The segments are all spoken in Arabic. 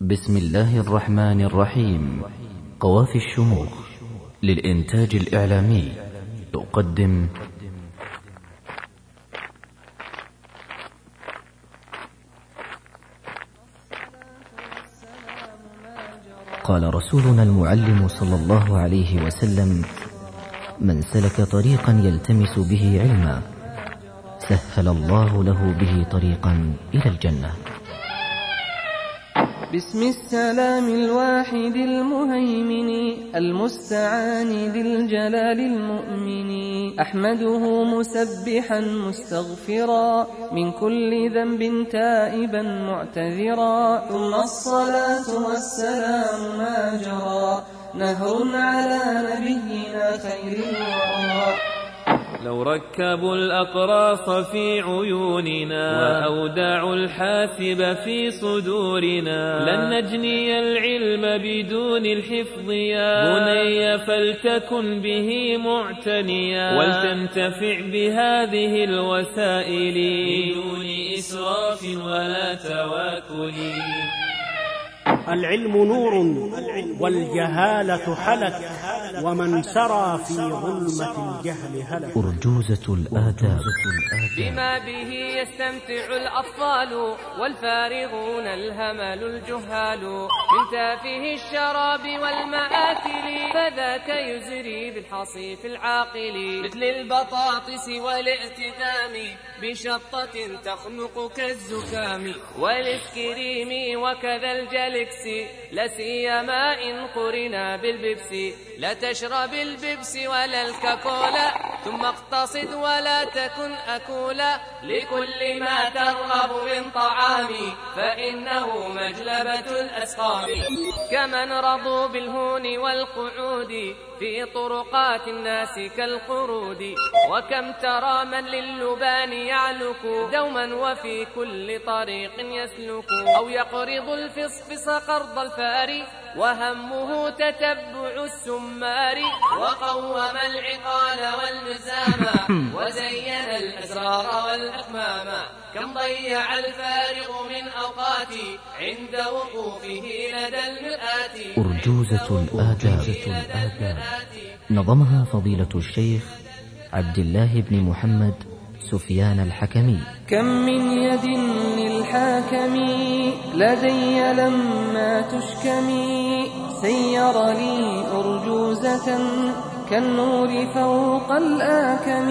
بسم الله الرحمن الرحيم. قوافي الشموخ للإنتاج الإعلامي. تقدم. قال رسولنا المعلم صلى الله عليه وسلم من سلك طريقا يلتمس به علما سهل الله له به طريقا إلى الجنة. بسم السلام الواحد المهيمن المستعان ذي الجلال المؤمن. أحمده مسبحا مستغفرا من كل ذنب تائبا معتذرا. ثم الصلاة والسلام ما جرى نهر على نبينا خير الورى. لو ركبوا الأقراص في عيوننا وأودعوا الحاسب في صدورنا. لن نجني العلم بدون الحفظ يا بني فلتكن به معتنيا. ولتنتفع بهذه الوسائل. بدون إسراف ولا تواكل. العلم نور والجهالة حلك ومن سرى في ظلمة الجهل هلك. أرجوزة الآداب. بما به يستمتع الأطفال والفارغون الهمل الجهال. من تافه الشراب والمآكل فذاك يزري بالحصيف العاقل. مثل البطاطس والاعتدام بشطة تخنق كالزكام. والإسكريم وكذا الجلكس لسيما إن قرنا بالبيبسي لا تشرب البيبس ولا الكاكولا ثم اقتصد ولا تكن أكولا. لكل ما ترغب من طعام فإنه مجلبة الأسقام. كمن رضوا بالهون والقعود في طرقات الناس كالقرود. وكم ترى من للبان يعلك دوما وفي كل طريق يسلك. أو يقرض الفصفص قرض الفار وهمه تتبع السمار وقوم العقال والمزام وزين الأسرار والأقمام كم ضيع الفارغ من أوقاتي عند وقوفه لدى المرآة. أرجوزة الآداب نظمها فضيلة الشيخ عبد الله بن محمد سفيان الحكمي. كم من يد للحاكم لدي لما تشكمي سير لي أرجوزة كالنور فوق الآكم.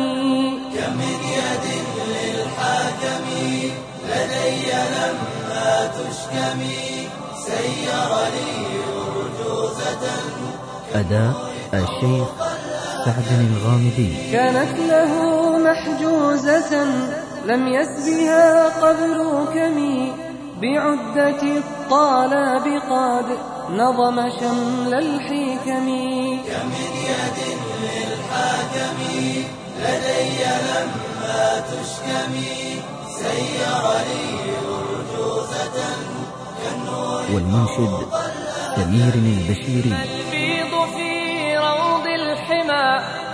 كم من يد للحاكم لدي لما تشكمي سير لي أرجوزة أداء الشيخ سعد الغامدي. كانت له محجوزة لم يسبها قبل كمي. بعدة الطالب قد نظم شمل الحكم. كم من يد للحاكم لدي لما تشكمي سير لي أرجوزة كالنور والمنشد سمير البشيري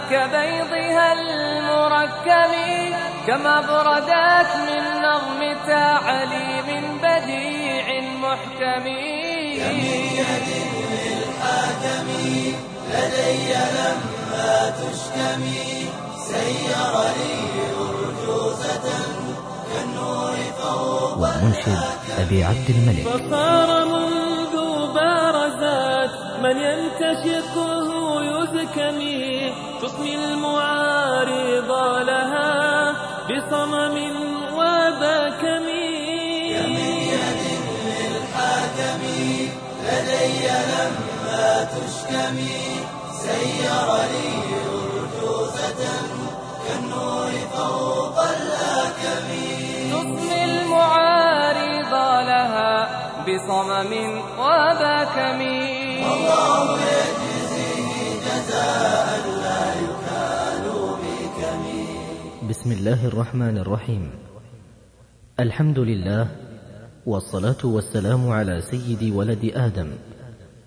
كبيضها المركب كما بردت من نظم تعليم بديع محكم كم من يد للحاكم لدي لما تشكمي سير لي أرجوزة كالنور فوق والمنشد أبي عبد الملك. فصار منذ بارزات من ينتشقه يزكمي. تسمي المعارض لها بصمم وبكم. كم من يد للحاكم لدي لما تشكمي سير لي أرجوزة كالنور فوق الآكم تسمي المعارض لها بصمم وبكم. الله يجزيه الله الرحمن الرحيم الحمد لله والصلاة والسلام على سيد ولد آدم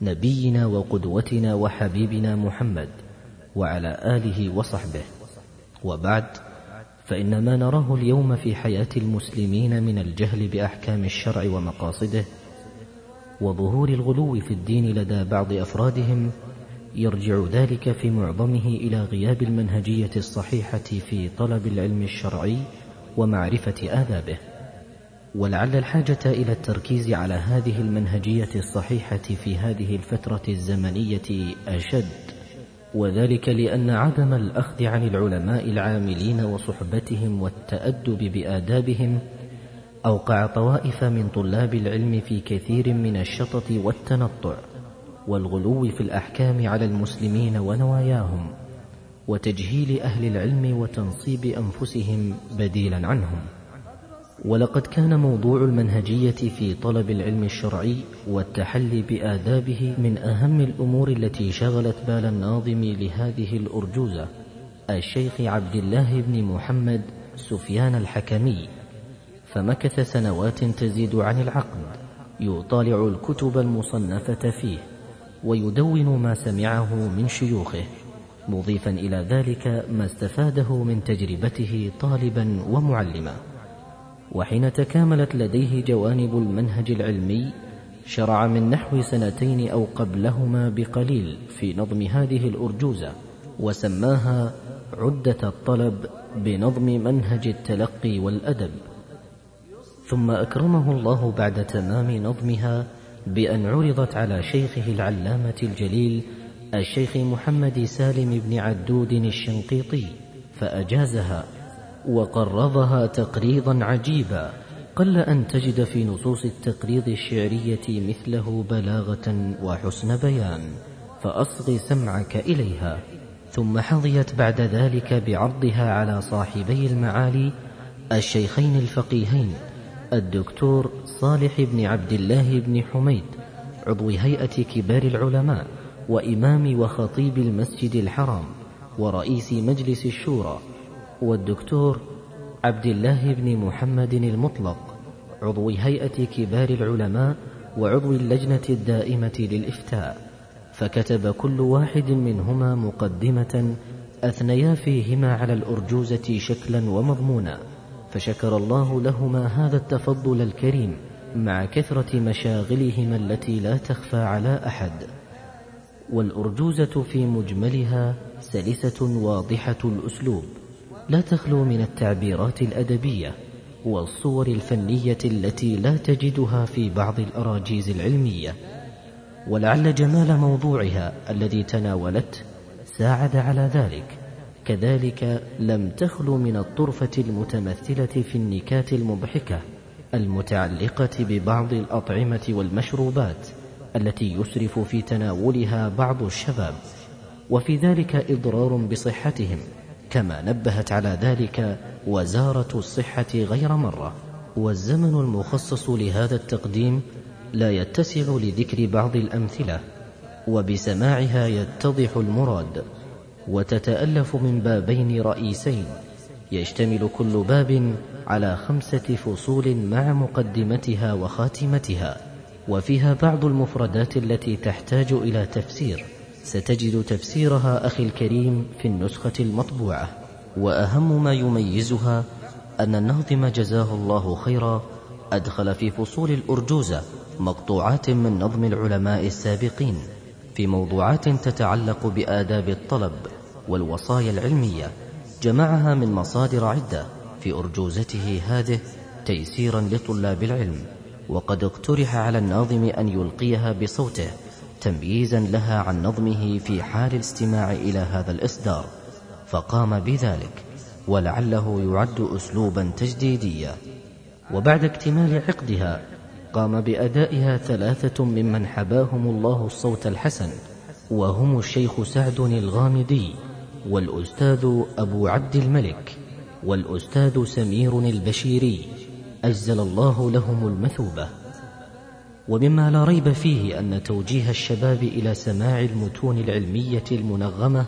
نبينا وقدوتنا وحبيبنا محمد وعلى آله وصحبه وبعد فإن ما نراه اليوم في حياة المسلمين من الجهل بأحكام الشرع ومقاصده وظهور الغلو في الدين لدى بعض أفرادهم يرجع ذلك في معظمه إلى غياب المنهجية الصحيحة في طلب العلم الشرعي ومعرفة آدابه. ولعل الحاجة إلى التركيز على هذه المنهجية الصحيحة في هذه الفترة الزمنية أشد وذلك لأن عدم الأخذ عن العلماء العاملين وصحبتهم والتأدب بآدابهم أوقع طوائف من طلاب العلم في كثير من الشطط والتنطع. والغلو في الأحكام على المسلمين ونواياهم وتجهيل أهل العلم وتنصيب أنفسهم بديلا عنهم. ولقد كان موضوع المنهجية في طلب العلم الشرعي والتحلي بآدابه من أهم الأمور التي شغلت بال الناظم لهذه الأرجوزة الشيخ عبد الله بن محمد سفيان الحكمي. فمكث سنوات تزيد عن العقد يطالع الكتب المصنفة فيه. ويدون ما سمعه من شيوخه مضيفا إلى ذلك ما استفاده من تجربته طالبا ومعلما. وحين تكاملت لديه جوانب المنهج العلمي شرع من نحو سنتين أو قبلهما بقليل في نظم هذه الأرجوزة وسماها عدة الطلب بنظم منهج التلقي والأدب. ثم أكرمه الله بعد تمام نظمها بأن عرضت على شيخه العلامة الجليل الشيخ محمد سالم بن عدود الشنقيطي فأجازها وقرضها تقريضا عجيبا قل أن تجد في نصوص التقريض الشعرية مثله بلاغة وحسن بيان فأصغ سمعك إليها. ثم حظيت بعد ذلك بعرضها على صاحبي المعالي الشيخين الفقيهين الدكتور صالح بن عبد الله بن حميد عضو هيئة كبار العلماء وإمام وخطيب المسجد الحرام ورئيس مجلس الشورى والدكتور عبد الله بن محمد المطلق عضو هيئة كبار العلماء وعضو اللجنة الدائمة للإفتاء. فكتب كل واحد منهما مقدمة أثنيا فيهما على الأرجوزة شكلا ومضمونا. فشكر الله لهما هذا التفضل الكريم مع كثرة مشاغلهما التي لا تخفى على أحد. والأرجوزة في مجملها سلسة واضحة الأسلوب. لا تخلو من التعبيرات الأدبية والصور الفنية التي لا تجدها في بعض الأراجيز العلمية. ولعل جمال موضوعها الذي تناولته ساعد على ذلك. كذلك لم تخلو من الطرفة المتمثلة في النكات المضحكة المتعلقة ببعض الأطعمة والمشروبات التي يسرف في تناولها بعض الشباب وفي ذلك إضرار بصحتهم كما نبهت على ذلك وزارة الصحة غير مرة. والزمن المخصص لهذا التقديم لا يتسع لذكر بعض الأمثلة وبسماعها يتضح المراد. وتتألف من بابين رئيسين. يشتمل كل باب على خمسة فصول مع مقدمتها وخاتمتها. وفيها بعض المفردات التي تحتاج إلى تفسير. ستجد تفسيرها أخي الكريم في النسخة المطبوعة. وأهم ما يميزها أن الناظم جزاه الله خيرا أدخل في فصول الأرجوزة مقطوعات من نظم العلماء السابقين في موضوعات تتعلق بآداب الطلب. والوصايا العلمية جمعها من مصادر عدة في أرجوزته هذه تيسيرا لطلاب العلم وقد اقترح على الناظم أن يلقيها بصوته تمييزا لها عن نظمه في حال الاستماع إلى هذا الإصدار فقام بذلك ولعله يعد أسلوبا تجديديا وبعد اكتمال عقدها قام بأدائها ثلاثة ممن حباهم الله الصوت الحسن وهم الشيخ سعد الغامدي. والأستاذ أبو عبد الملك والأستاذ سمير البشيري أجزل الله لهم المثوبة. ومما لا ريب فيه أن توجيه الشباب إلى سماع المتون العلمية المنغمة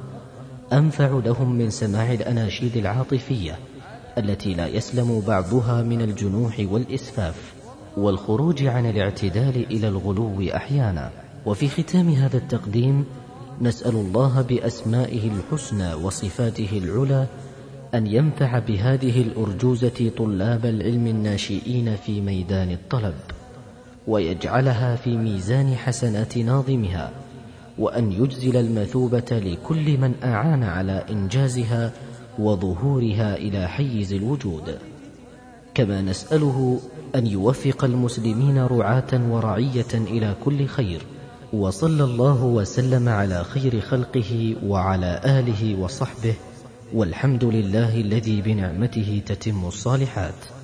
أنفع لهم من سماع الأناشيد العاطفية التي لا يسلم بعضها من الجنوح والإسفاف والخروج عن الاعتدال إلى الغلو أحيانا. وفي ختام هذا التقديم نسأل الله بأسمائه الحسنى وصفاته العلى أن ينفع بهذه الأرجوزة طلاب العلم الناشئين في ميدان الطلب ويجعلها في ميزان حسنات ناظمها وأن يجزل المثوبة لكل من أعان على إنجازها وظهورها إلى حيز الوجود. كما نسأله أن يوفق المسلمين رعاة ورعية إلى كل خير. وصلى الله وسلم على خير خلقه وعلى آله وصحبه والحمد لله الذي بنعمته تتم الصالحات.